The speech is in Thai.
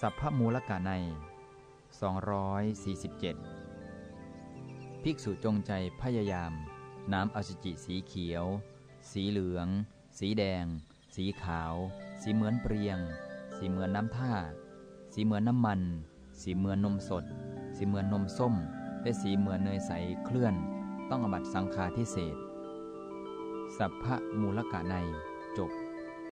สัพพมูลกะใน 247 ภิกษุจงใจพยายาม น้ำอสุจิสีเขียว สีเหลือง สีแดง สีขาว สีเหมือนเปรียง สีเหมือนน้ำท่า สีเหมือนน้ำมัน สีเหมือนนมสด สีเหมือนนมส้ม และสีเหมือนเนยใสเคลื่อน ต้องอบัตสังฆาทิเศษ สัพพมูลกะในจบ